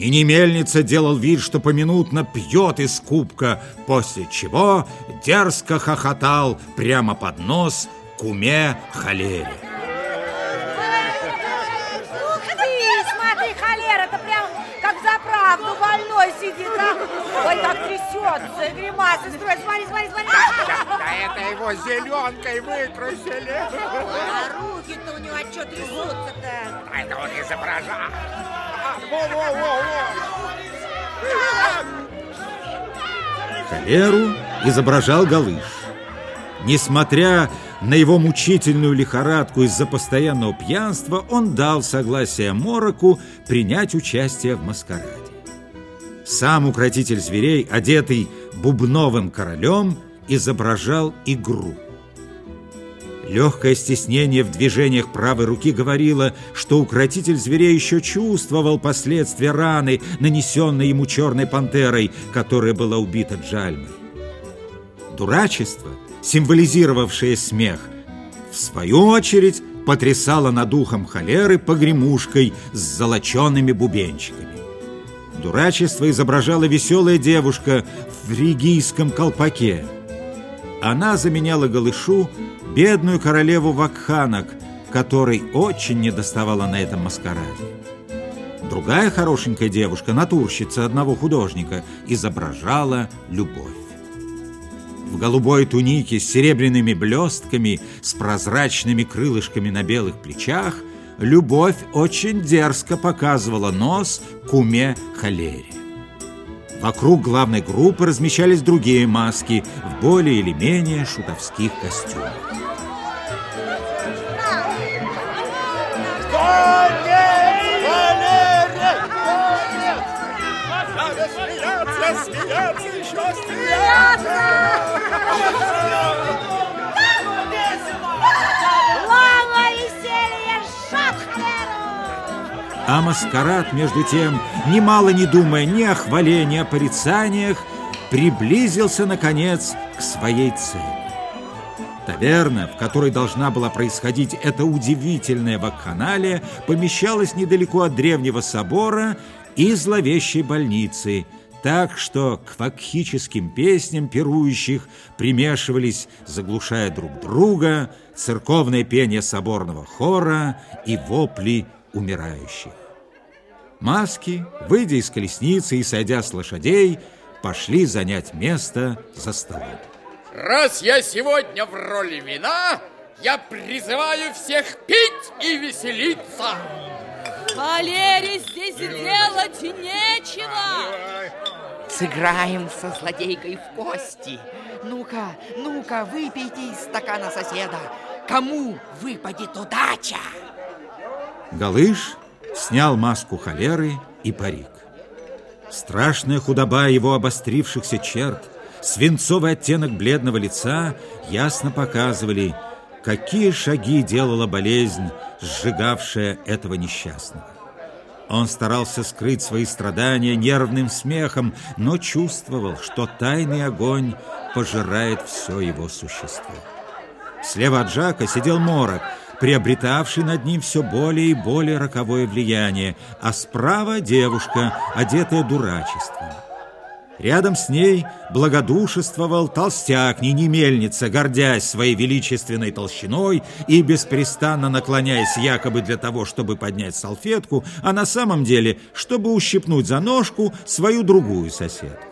Нини Мельница делал вид, что поминутно пьет из кубка, после чего дерзко хохотал прямо под нос куме холере. Ух ты, смотри, холера-то прям как за правду больной сидит, а? Ой, как трясется, гримасы строит, смотри, смотри, смотри. Да это его зеленкой выкрасили. А руки-то у него от чего трясутся-то? А это он изображал. Холеру изображал Галыш. Несмотря на его мучительную лихорадку из-за постоянного пьянства, он дал согласие Мороку принять участие в маскараде. Сам укротитель зверей, одетый бубновым королем, изображал игру. Легкое стеснение в движениях правой руки говорило, что укротитель зверей еще чувствовал последствия раны, нанесенной ему черной пантерой, которая была убита Джальмой. Дурачество, символизировавшее смех, в свою очередь потрясало над ухом холеры погремушкой с золочеными бубенчиками. Дурачество изображала веселая девушка в ригийском колпаке. Она заменяла Голышу бедную королеву Вакханок, которой очень недоставало на этом маскараде. Другая хорошенькая девушка, натурщица одного художника, изображала любовь. В голубой тунике с серебряными блестками, с прозрачными крылышками на белых плечах, любовь очень дерзко показывала нос куме холере. Вокруг главной группы размещались другие маски в более или менее шутовских костюмах. Смеяться, смеяться, еще смеяться! А маскарад, между тем, немало не думая ни о хвале, ни о порицаниях, приблизился, наконец, к своей цели. Таверна, в которой должна была происходить эта удивительная вакханалия, помещалась недалеко от древнего собора и зловещей больницы, так что к вакхическим песням пирующих примешивались, заглушая друг друга, церковное пение соборного хора и вопли умирающих. Маски, выйдя из колесницы и сойдя с лошадей, пошли занять место за столом. Раз я сегодня в роли вина, я призываю всех пить и веселиться. Валере здесь делать нечего. Сыграем со злодейкой в кости. Ну-ка, ну-ка, выпейте из стакана соседа. Кому выпадет удача? Галыш снял маску холеры и парик. Страшная худоба его обострившихся черт, свинцовый оттенок бледного лица ясно показывали, какие шаги делала болезнь, сжигавшая этого несчастного. Он старался скрыть свои страдания нервным смехом, но чувствовал, что тайный огонь пожирает все его существо. Слева от Жака сидел Морок, приобретавший над ним все более и более роковое влияние, а справа девушка, одетая дурачеством. Рядом с ней благодушествовал толстяк Нини Мельница, гордясь своей величественной толщиной и беспрестанно наклоняясь якобы для того, чтобы поднять салфетку, а на самом деле, чтобы ущипнуть за ножку свою другую соседку.